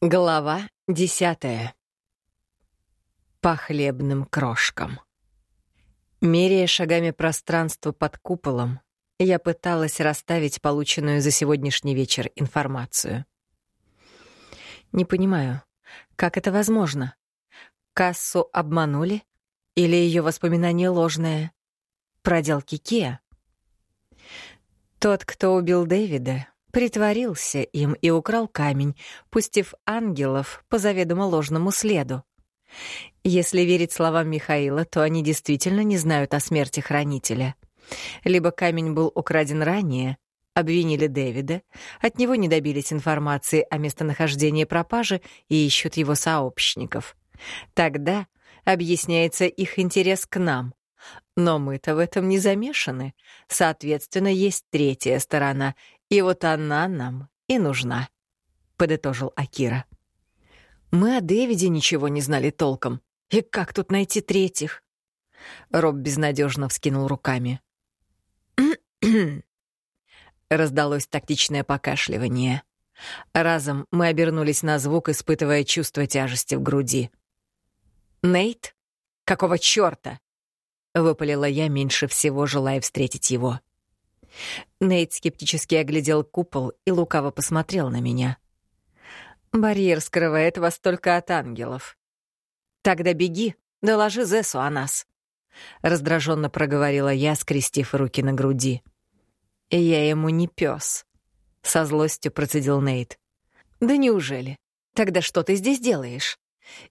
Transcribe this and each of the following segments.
Глава десятая. По хлебным крошкам. Меряя шагами пространство под куполом, я пыталась расставить полученную за сегодняшний вечер информацию. Не понимаю, как это возможно? Кассу обманули? Или ее воспоминание ложное? Проделки Кеа? Тот, кто убил Дэвида, притворился им и украл камень, пустив ангелов по заведомо ложному следу. Если верить словам Михаила, то они действительно не знают о смерти хранителя. Либо камень был украден ранее, обвинили Дэвида, от него не добились информации о местонахождении пропажи и ищут его сообщников. Тогда объясняется их интерес к нам. Но мы-то в этом не замешаны. Соответственно, есть третья сторона, и вот она нам и нужна», — подытожил Акира. «Мы о Дэвиде ничего не знали толком. И как тут найти третьих?» Роб безнадежно вскинул руками. Раздалось тактичное покашливание. Разом мы обернулись на звук, испытывая чувство тяжести в груди. «Нейт? Какого чёрта?» — выпалила я, меньше всего желая встретить его. Нейт скептически оглядел купол и лукаво посмотрел на меня. «Барьер скрывает вас только от ангелов». «Тогда беги, доложи Зесу о нас», — раздраженно проговорила я, скрестив руки на груди. «Я ему не пес», — со злостью процедил Нейт. «Да неужели? Тогда что ты здесь делаешь?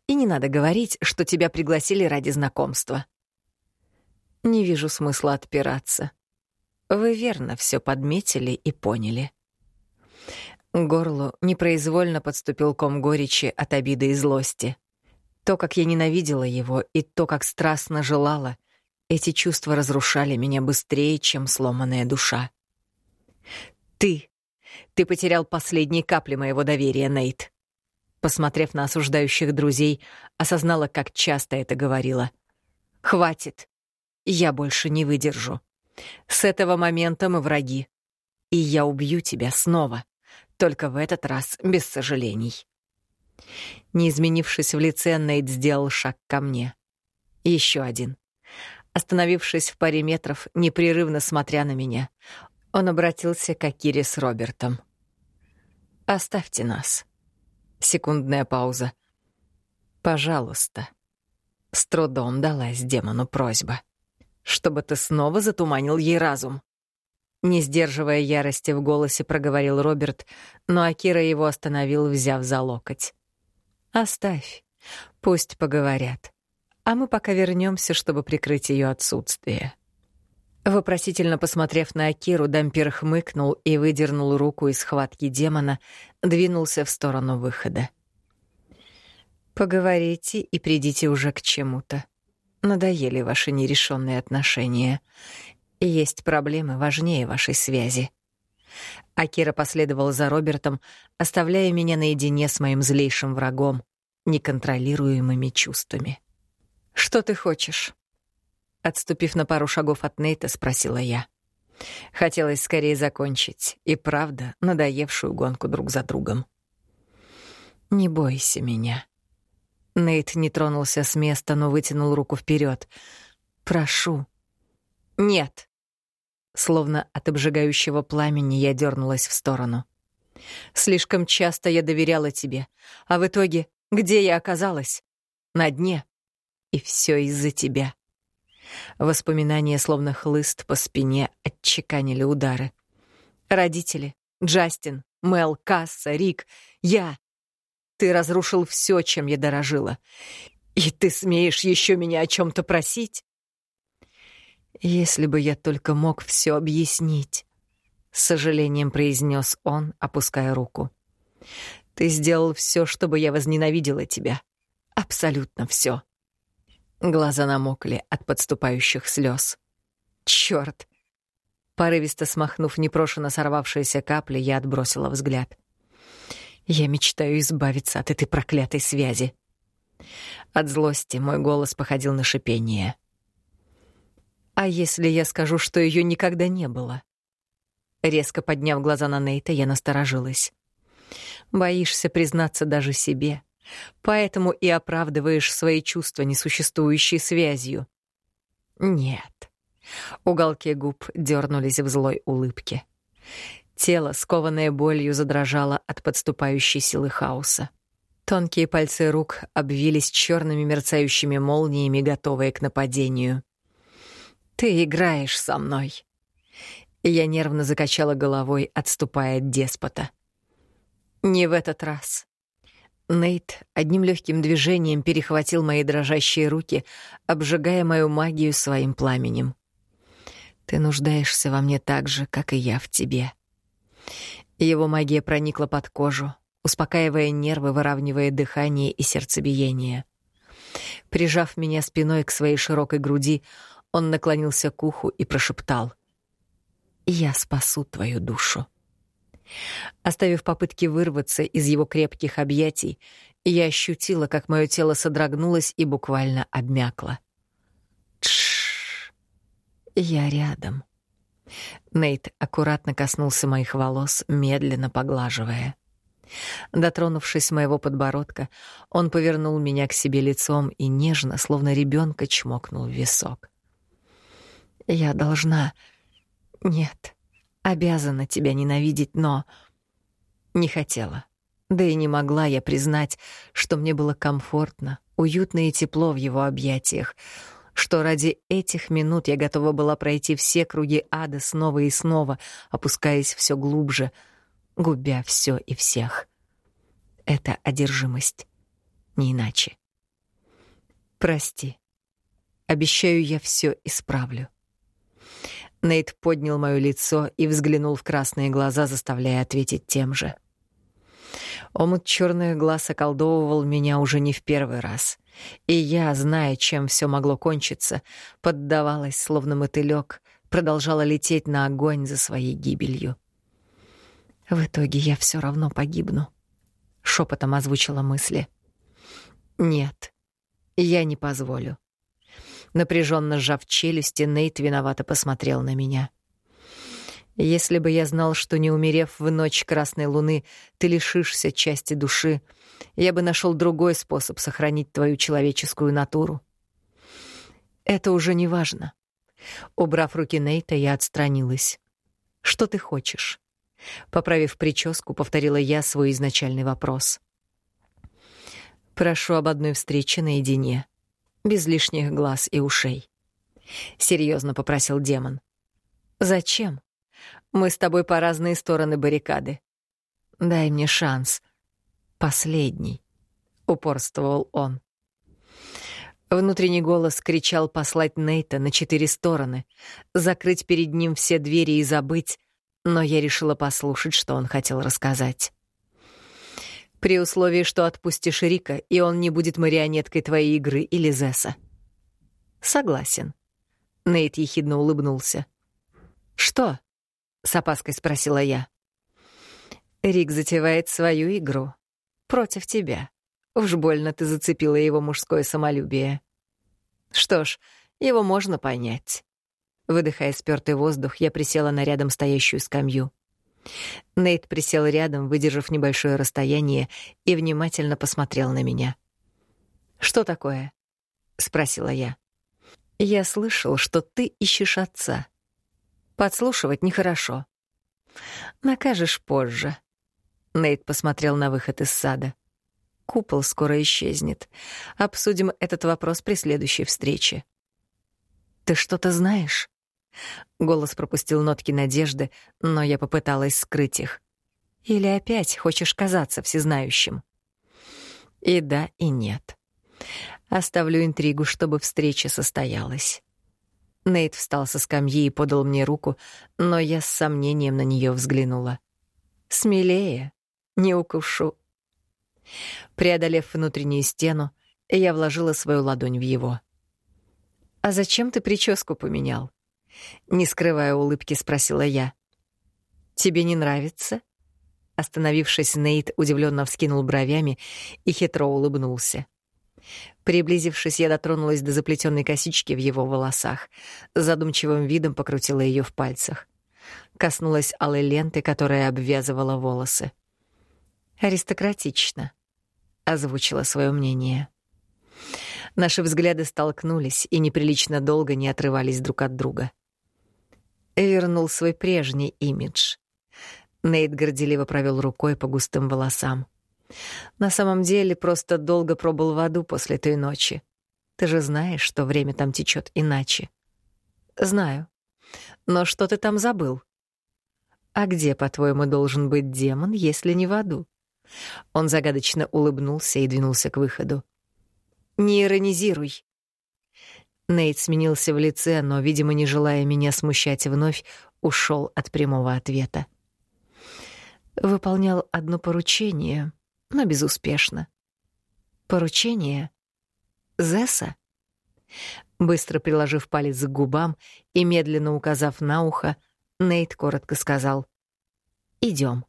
И не надо говорить, что тебя пригласили ради знакомства». Не вижу смысла отпираться. Вы верно все подметили и поняли. Горлу непроизвольно подступил ком горечи от обиды и злости. То, как я ненавидела его, и то, как страстно желала, эти чувства разрушали меня быстрее, чем сломанная душа. «Ты! Ты потерял последние капли моего доверия, Нейт!» Посмотрев на осуждающих друзей, осознала, как часто это говорила. «Хватит! Я больше не выдержу!» С этого момента мы враги. И я убью тебя снова, только в этот раз без сожалений. Не изменившись в лице, Нейт сделал шаг ко мне. Еще один. Остановившись в паре метров, непрерывно смотря на меня, он обратился к Акире с Робертом. «Оставьте нас». Секундная пауза. «Пожалуйста». С трудом далась демону просьба чтобы ты снова затуманил ей разум. Не сдерживая ярости в голосе, проговорил Роберт, но Акира его остановил, взяв за локоть. «Оставь, пусть поговорят, а мы пока вернемся, чтобы прикрыть ее отсутствие». Вопросительно посмотрев на Акиру, Дампир хмыкнул и выдернул руку из схватки демона, двинулся в сторону выхода. «Поговорите и придите уже к чему-то», Надоели ваши нерешенные отношения. Есть проблемы важнее вашей связи. Акира последовал за Робертом, оставляя меня наедине с моим злейшим врагом, неконтролируемыми чувствами. «Что ты хочешь?» Отступив на пару шагов от Нейта, спросила я. Хотелось скорее закончить, и правда, надоевшую гонку друг за другом. «Не бойся меня», Нейт не тронулся с места, но вытянул руку вперед. «Прошу». «Нет». Словно от обжигающего пламени я дернулась в сторону. «Слишком часто я доверяла тебе, а в итоге где я оказалась? На дне. И все из-за тебя». Воспоминания, словно хлыст по спине, отчеканили удары. Родители, Джастин, Мел, Касса, Рик, я. Ты разрушил все, чем я дорожила. И ты смеешь еще меня о чем-то просить? Если бы я только мог все объяснить, с сожалением произнес он, опуская руку. Ты сделал все, чтобы я возненавидела тебя. Абсолютно все. Глаза намокли от подступающих слез. Черт! Порывисто смахнув непрошено сорвавшиеся капли, я отбросила взгляд. Я мечтаю избавиться от этой проклятой связи. От злости мой голос походил на шипение. А если я скажу, что ее никогда не было? Резко подняв глаза на Нейта, я насторожилась. Боишься признаться даже себе, поэтому и оправдываешь свои чувства несуществующей связью. Нет. Уголки губ дернулись в злой улыбке. Тело, скованное болью, задрожало от подступающей силы хаоса. Тонкие пальцы рук обвились черными мерцающими молниями, готовые к нападению. «Ты играешь со мной!» Я нервно закачала головой, отступая от деспота. «Не в этот раз». Нейт одним легким движением перехватил мои дрожащие руки, обжигая мою магию своим пламенем. «Ты нуждаешься во мне так же, как и я в тебе». Его магия проникла под кожу, успокаивая нервы, выравнивая дыхание и сердцебиение. Прижав меня спиной к своей широкой груди, он наклонился к уху и прошептал. «Я спасу твою душу». Оставив попытки вырваться из его крепких объятий, я ощутила, как мое тело содрогнулось и буквально обмякло. Тш, я рядом. Нейт аккуратно коснулся моих волос, медленно поглаживая. Дотронувшись моего подбородка, он повернул меня к себе лицом и нежно, словно ребенка, чмокнул в висок. «Я должна... Нет, обязана тебя ненавидеть, но...» Не хотела. Да и не могла я признать, что мне было комфортно, уютно и тепло в его объятиях, что ради этих минут я готова была пройти все круги ада снова и снова, опускаясь все глубже — губя все и всех. Это одержимость, не иначе. Прости. Обещаю, я все исправлю. Нейт поднял моё лицо и взглянул в красные глаза, заставляя ответить тем же. Омут черных глаз околдовывал меня уже не в первый раз, и я, зная, чем все могло кончиться, поддавалась, словно мотылек, продолжала лететь на огонь за своей гибелью. В итоге я все равно погибну. Шепотом озвучила мысли. Нет, я не позволю. Напряженно сжав челюсти, Нейт виновато посмотрел на меня. Если бы я знал, что не умерев в ночь Красной Луны, ты лишишься части души, я бы нашел другой способ сохранить твою человеческую натуру. Это уже не важно. Убрав руки Нейта, я отстранилась. Что ты хочешь? Поправив прическу, повторила я свой изначальный вопрос. «Прошу об одной встрече наедине, без лишних глаз и ушей», — серьезно попросил демон. «Зачем? Мы с тобой по разные стороны баррикады. Дай мне шанс. Последний», — упорствовал он. Внутренний голос кричал послать Нейта на четыре стороны, закрыть перед ним все двери и забыть, но я решила послушать, что он хотел рассказать. При условии, что отпустишь Рика, и он не будет марионеткой твоей игры или Зесса. Согласен. Нейт ехидно улыбнулся. Что? С опаской спросила я. Рик затевает свою игру. Против тебя. Уж больно ты зацепила его мужское самолюбие. Что ж, его можно понять. Выдыхая спёртый воздух, я присела на рядом стоящую скамью. Нейт присел рядом, выдержав небольшое расстояние, и внимательно посмотрел на меня. «Что такое?» — спросила я. «Я слышал, что ты ищешь отца. Подслушивать нехорошо. Накажешь позже». Нейт посмотрел на выход из сада. «Купол скоро исчезнет. Обсудим этот вопрос при следующей встрече». «Ты что-то знаешь?» Голос пропустил нотки надежды, но я попыталась скрыть их. Или опять хочешь казаться всезнающим? И да, и нет. Оставлю интригу, чтобы встреча состоялась. Нейт встал со скамьи и подал мне руку, но я с сомнением на нее взглянула. «Смелее, не укушу». Преодолев внутреннюю стену, я вложила свою ладонь в его. «А зачем ты прическу поменял?» Не скрывая улыбки, спросила я. «Тебе не нравится?» Остановившись, Нейт удивленно вскинул бровями и хитро улыбнулся. Приблизившись, я дотронулась до заплетенной косички в его волосах, задумчивым видом покрутила ее в пальцах. Коснулась алой ленты, которая обвязывала волосы. Аристократично, озвучила свое мнение. Наши взгляды столкнулись и неприлично долго не отрывались друг от друга. Вернул свой прежний имидж. Нейт горделиво провел рукой по густым волосам. На самом деле просто долго пробыл в аду после той ночи. Ты же знаешь, что время там течет иначе. Знаю. Но что ты там забыл? А где, по-твоему, должен быть демон, если не в аду? Он загадочно улыбнулся и двинулся к выходу. Не иронизируй. Нейт сменился в лице, но, видимо, не желая меня смущать вновь, ушел от прямого ответа. Выполнял одно поручение, но безуспешно. Поручение? Зесса? Быстро приложив палец к губам и медленно указав на ухо, Нейт коротко сказал «Идем».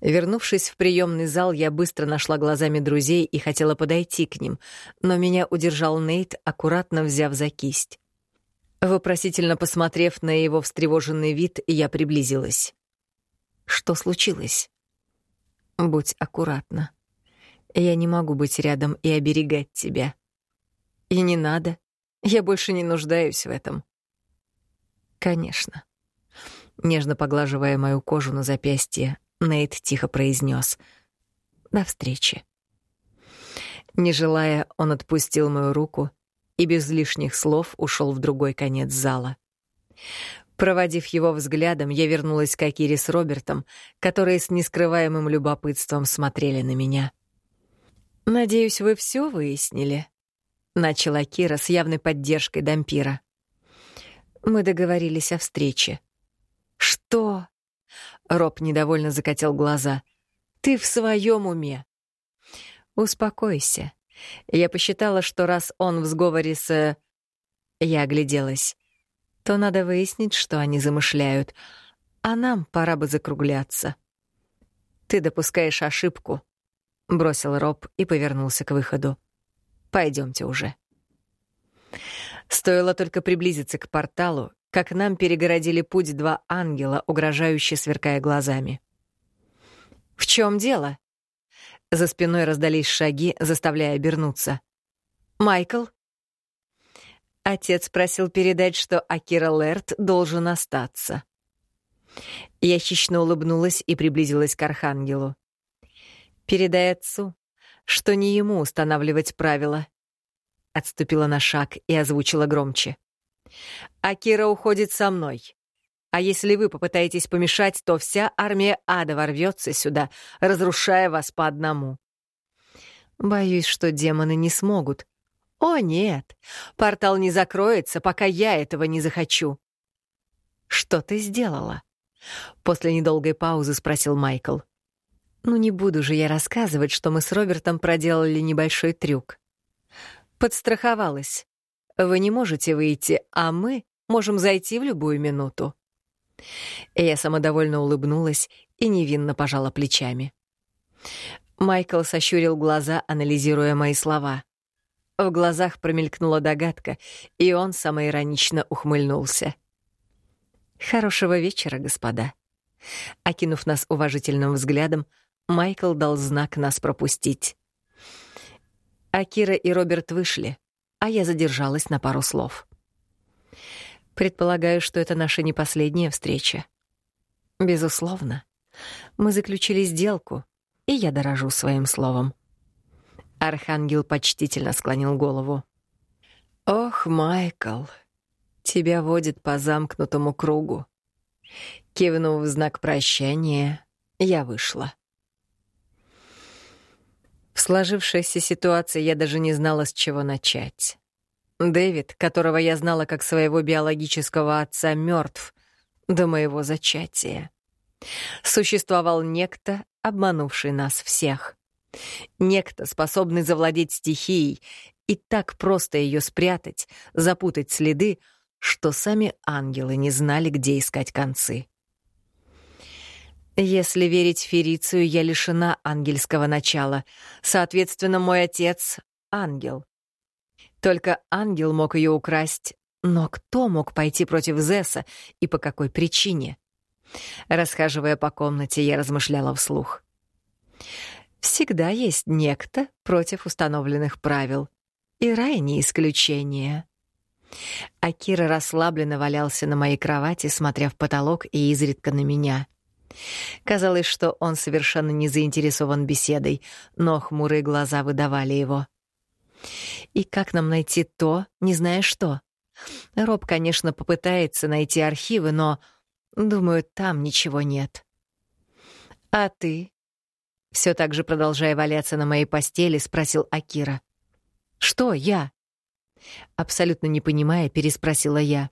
Вернувшись в приемный зал, я быстро нашла глазами друзей и хотела подойти к ним, но меня удержал Нейт, аккуратно взяв за кисть. Вопросительно посмотрев на его встревоженный вид, я приблизилась. «Что случилось?» «Будь аккуратна. Я не могу быть рядом и оберегать тебя». «И не надо. Я больше не нуждаюсь в этом». «Конечно». Нежно поглаживая мою кожу на запястье, Нейт тихо произнес: «До встречи». Не желая, он отпустил мою руку и без лишних слов ушел в другой конец зала. Проводив его взглядом, я вернулась к Акире с Робертом, которые с нескрываемым любопытством смотрели на меня. «Надеюсь, вы все выяснили?» — начала Кира с явной поддержкой Дампира. «Мы договорились о встрече». «Что?» Роб недовольно закатил глаза. «Ты в своем уме?» «Успокойся. Я посчитала, что раз он в сговоре с...» Я огляделась. «То надо выяснить, что они замышляют. А нам пора бы закругляться». «Ты допускаешь ошибку», — бросил Роб и повернулся к выходу. Пойдемте уже». Стоило только приблизиться к порталу, как нам перегородили путь два ангела, угрожающе сверкая глазами. «В чем дело?» За спиной раздались шаги, заставляя обернуться. «Майкл?» Отец просил передать, что Акира Лерт должен остаться. Я хищно улыбнулась и приблизилась к Архангелу. «Передай отцу, что не ему устанавливать правила». Отступила на шаг и озвучила громче. Акира уходит со мной. А если вы попытаетесь помешать, то вся армия ада ворвется сюда, разрушая вас по одному. Боюсь, что демоны не смогут. О, нет, портал не закроется, пока я этого не захочу. Что ты сделала? После недолгой паузы спросил Майкл. Ну не буду же я рассказывать, что мы с Робертом проделали небольшой трюк. Подстраховалась. Вы не можете выйти, а мы можем зайти в любую минуту». Я самодовольно улыбнулась и невинно пожала плечами. Майкл сощурил глаза, анализируя мои слова. В глазах промелькнула догадка, и он самоиронично ухмыльнулся. «Хорошего вечера, господа». Окинув нас уважительным взглядом, Майкл дал знак нас пропустить. Акира и Роберт вышли а я задержалась на пару слов. Предполагаю, что это наша не последняя встреча. Безусловно. Мы заключили сделку, и я дорожу своим словом. Архангел почтительно склонил голову. Ох, Майкл, тебя водит по замкнутому кругу. Кивнув в знак прощания, я вышла. В сложившейся ситуации я даже не знала, с чего начать. Дэвид, которого я знала как своего биологического отца, мертв до моего зачатия. Существовал некто, обманувший нас всех. Некто, способный завладеть стихией и так просто ее спрятать, запутать следы, что сами ангелы не знали, где искать концы. Если верить Ферицию, я лишена ангельского начала. Соответственно, мой отец — ангел. Только ангел мог ее украсть. Но кто мог пойти против Зесса и по какой причине? Расхаживая по комнате, я размышляла вслух. Всегда есть некто против установленных правил. И рай не исключение. Акира расслабленно валялся на моей кровати, смотря в потолок и изредка на меня. Казалось, что он совершенно не заинтересован беседой, но хмурые глаза выдавали его. И как нам найти то, не зная что? Роб, конечно, попытается найти архивы, но, думаю, там ничего нет. А ты? Все так же продолжая валяться на моей постели, спросил Акира. Что я? Абсолютно не понимая, переспросила я.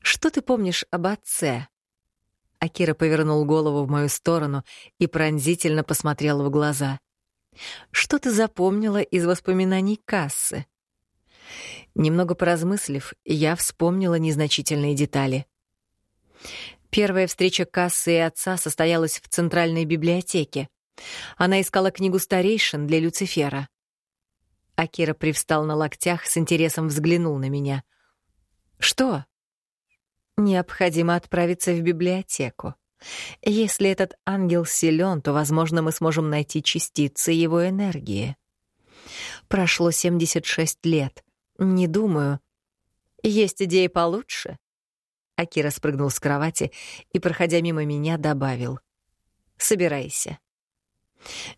Что ты помнишь об отце? Акира повернул голову в мою сторону и пронзительно посмотрел в глаза. Что ты запомнила из воспоминаний Кассы? Немного поразмыслив, я вспомнила незначительные детали. Первая встреча Кассы и отца состоялась в Центральной библиотеке. Она искала книгу старейшин для Люцифера. Акира привстал на локтях, с интересом взглянул на меня. «Что?» «Необходимо отправиться в библиотеку. Если этот ангел силен, то, возможно, мы сможем найти частицы его энергии. Прошло 76 лет. Не думаю. Есть идеи получше?» Акира спрыгнул с кровати и, проходя мимо меня, добавил. «Собирайся».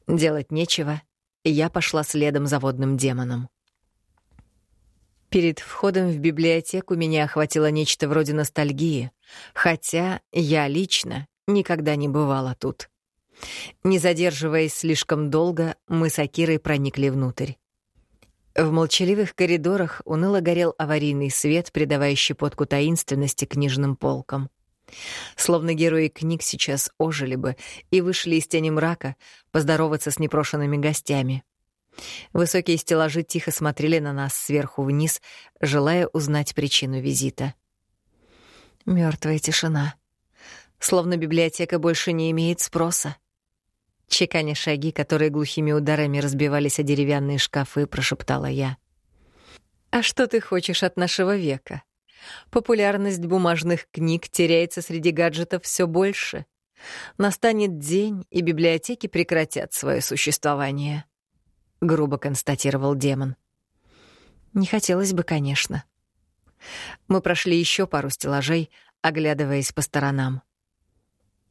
Делать нечего, я пошла следом за водным демоном. Перед входом в библиотеку меня охватило нечто вроде ностальгии, хотя я лично никогда не бывала тут. Не задерживаясь слишком долго, мы с Акирой проникли внутрь. В молчаливых коридорах уныло горел аварийный свет, придавая щепотку таинственности книжным полкам. Словно герои книг сейчас ожили бы и вышли из тени мрака поздороваться с непрошенными гостями. Высокие стеллажи тихо смотрели на нас сверху вниз, желая узнать причину визита. Мертвая тишина. Словно библиотека больше не имеет спроса. Чеканя шаги, которые глухими ударами разбивались о деревянные шкафы, прошептала я. «А что ты хочешь от нашего века?» Популярность бумажных книг теряется среди гаджетов все больше. Настанет день, и библиотеки прекратят свое существование. Грубо констатировал демон. Не хотелось бы, конечно. Мы прошли еще пару стеллажей, оглядываясь по сторонам.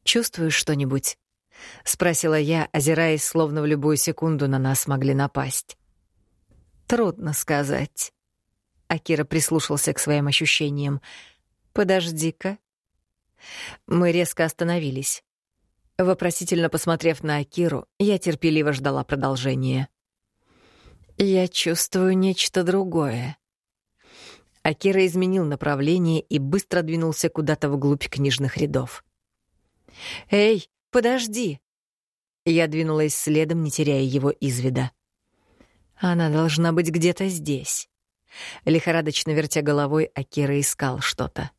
«Чувствуешь что-нибудь?» — спросила я, озираясь, словно в любую секунду на нас могли напасть. «Трудно сказать», Акира прислушался к своим ощущениям. «Подожди-ка». Мы резко остановились. Вопросительно посмотрев на Акиру, я терпеливо ждала продолжения. «Я чувствую нечто другое». Акира изменил направление и быстро двинулся куда-то вглубь книжных рядов. «Эй, подожди!» Я двинулась следом, не теряя его из вида. «Она должна быть где-то здесь». Лихорадочно вертя головой, Акира искал что-то.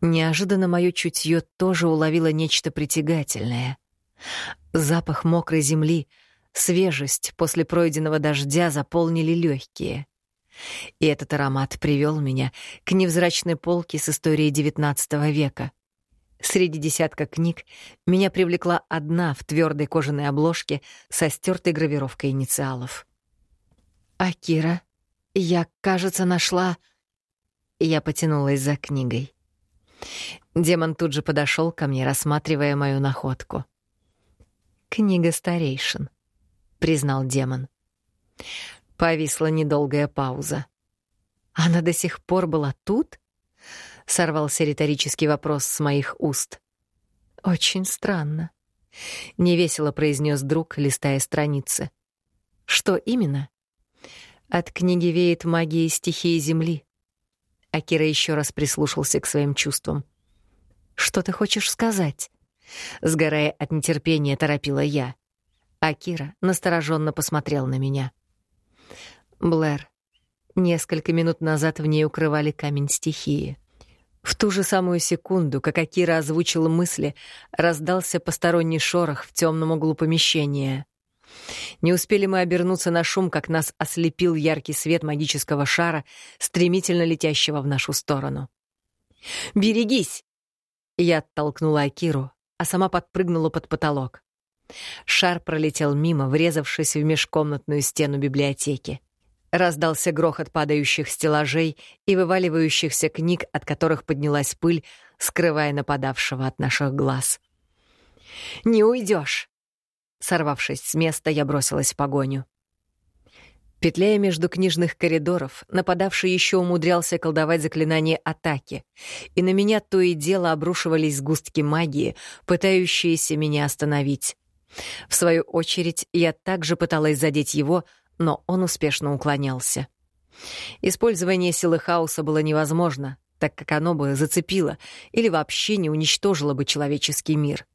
Неожиданно мое чутье тоже уловило нечто притягательное. Запах мокрой земли, свежесть после пройденного дождя заполнили легкие. И этот аромат привел меня к невзрачной полке с историей XIX века. Среди десятка книг меня привлекла одна в твердой кожаной обложке со стертой гравировкой инициалов. «Акира», я, кажется, нашла... Я потянулась за книгой. Демон тут же подошел ко мне, рассматривая мою находку. «Книга старейшин», — признал демон. Повисла недолгая пауза. «Она до сих пор была тут?» — сорвался риторический вопрос с моих уст. «Очень странно», — невесело произнес друг, листая страницы. «Что именно?» От книги веет магией стихии Земли. Акира еще раз прислушался к своим чувствам. «Что ты хочешь сказать?» Сгорая от нетерпения, торопила я. Акира настороженно посмотрел на меня. «Блэр, несколько минут назад в ней укрывали камень стихии. В ту же самую секунду, как Акира озвучил мысли, раздался посторонний шорох в темном углу помещения. Не успели мы обернуться на шум, как нас ослепил яркий свет магического шара, стремительно летящего в нашу сторону. «Берегись!» Я оттолкнула Акиру, а сама подпрыгнула под потолок. Шар пролетел мимо, врезавшись в межкомнатную стену библиотеки. Раздался грохот падающих стеллажей и вываливающихся книг, от которых поднялась пыль, скрывая нападавшего от наших глаз. «Не уйдешь!» Сорвавшись с места, я бросилась в погоню. Петляя между книжных коридоров, нападавший еще умудрялся колдовать заклинание атаки, и на меня то и дело обрушивались сгустки магии, пытающиеся меня остановить. В свою очередь, я также пыталась задеть его, но он успешно уклонялся. Использование силы хаоса было невозможно, так как оно бы зацепило или вообще не уничтожило бы человеческий мир.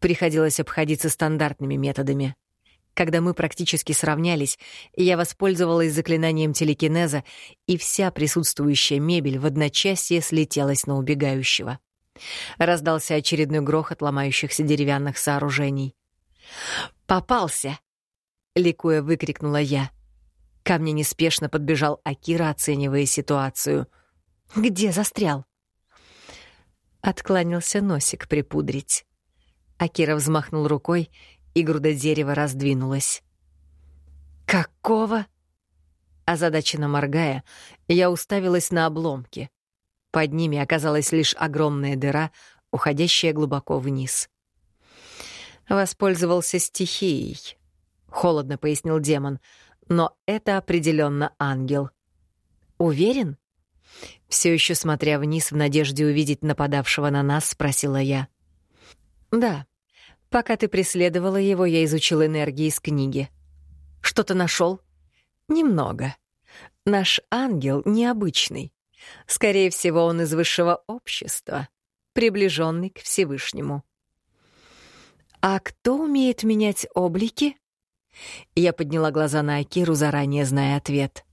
Приходилось обходиться стандартными методами. Когда мы практически сравнялись, я воспользовалась заклинанием телекинеза, и вся присутствующая мебель в одночасье слетелась на убегающего. Раздался очередной грохот ломающихся деревянных сооружений. «Попался!» — ликуя выкрикнула я. Ко мне неспешно подбежал Акира, оценивая ситуацию. «Где застрял?» Откланялся носик припудрить. Акира взмахнул рукой, и груда дерева раздвинулась. «Какого?» Озадаченно моргая, я уставилась на обломки. Под ними оказалась лишь огромная дыра, уходящая глубоко вниз. Воспользовался стихией. Холодно пояснил демон. Но это определенно ангел. Уверен? Все еще смотря вниз в надежде увидеть нападавшего на нас, спросила я. Да. Пока ты преследовала его, я изучил энергии из книги. Что-то нашел? Немного. Наш ангел необычный. Скорее всего, он из высшего общества, приближенный к Всевышнему. «А кто умеет менять облики?» Я подняла глаза на Акиру, заранее зная ответ.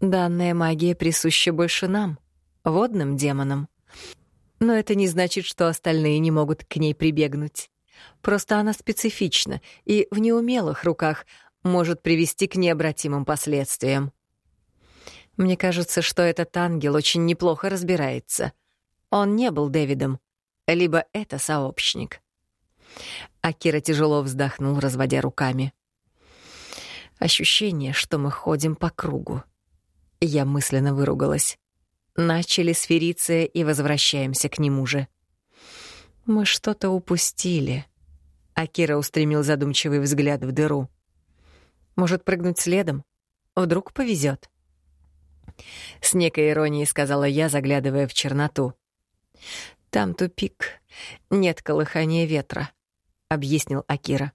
«Данная магия присуща больше нам, водным демонам. Но это не значит, что остальные не могут к ней прибегнуть. Просто она специфична и в неумелых руках может привести к необратимым последствиям. Мне кажется, что этот ангел очень неплохо разбирается. Он не был Дэвидом, либо это сообщник. Акира тяжело вздохнул, разводя руками. Ощущение, что мы ходим по кругу. Я мысленно выругалась. Начали с Фериция и возвращаемся к нему же. Мы что-то упустили. Акира устремил задумчивый взгляд в дыру. Может, прыгнуть следом? Вдруг повезет. С некой иронией сказала я, заглядывая в черноту. Там тупик. Нет колыхания ветра объяснил Акира.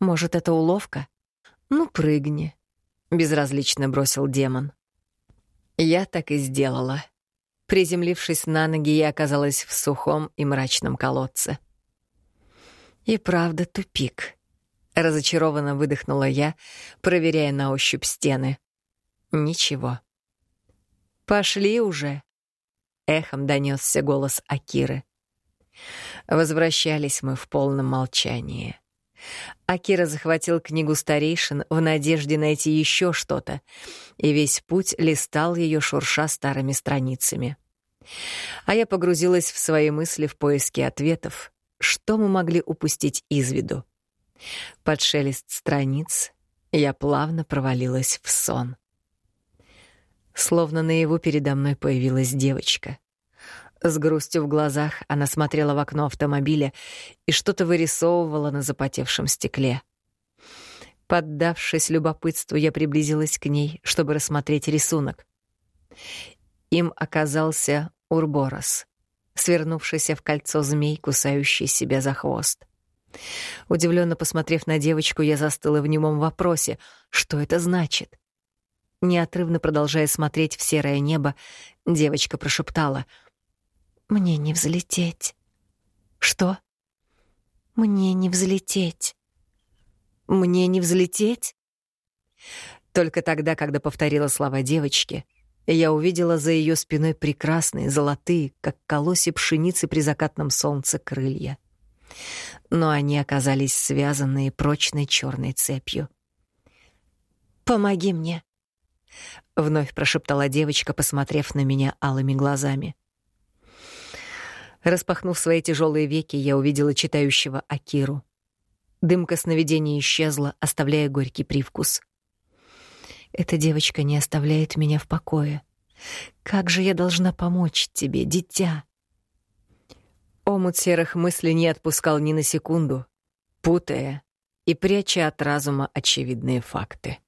Может, это уловка? Ну, прыгни, безразлично бросил демон. Я так и сделала. Приземлившись на ноги, я оказалась в сухом и мрачном колодце. И правда тупик. Разочарованно выдохнула я, проверяя на ощупь стены. Ничего. Пошли уже. Эхом донесся голос Акиры. Возвращались мы в полном молчании. Акира захватил книгу старейшин в надежде найти еще что-то, и весь путь листал ее, шурша старыми страницами. А я погрузилась в свои мысли в поиске ответов, что мы могли упустить из виду. Под шелест страниц я плавно провалилась в сон. Словно наяву передо мной появилась девочка — с грустью в глазах она смотрела в окно автомобиля и что-то вырисовывала на запотевшем стекле. Поддавшись любопытству, я приблизилась к ней, чтобы рассмотреть рисунок. Им оказался Урборос, свернувшийся в кольцо змей, кусающий себя за хвост. Удивленно посмотрев на девочку, я застыла в немом вопросе, что это значит. Неотрывно продолжая смотреть в серое небо, девочка прошептала — мне не взлететь. Что? Мне не взлететь. Мне не взлететь? Только тогда, когда повторила слова девочки, я увидела за ее спиной прекрасные, золотые, как колосья пшеницы при закатном солнце, крылья. Но они оказались связанные прочной черной цепью. «Помоги мне!» — вновь прошептала девочка, посмотрев на меня алыми глазами. Распахнув свои тяжелые веки, я увидела читающего Акиру. Дымка сновидения исчезла, оставляя горький привкус. Эта девочка не оставляет меня в покое. Как же я должна помочь тебе, дитя? Омут серых мыслей не отпускал ни на секунду, путая и пряча от разума очевидные факты.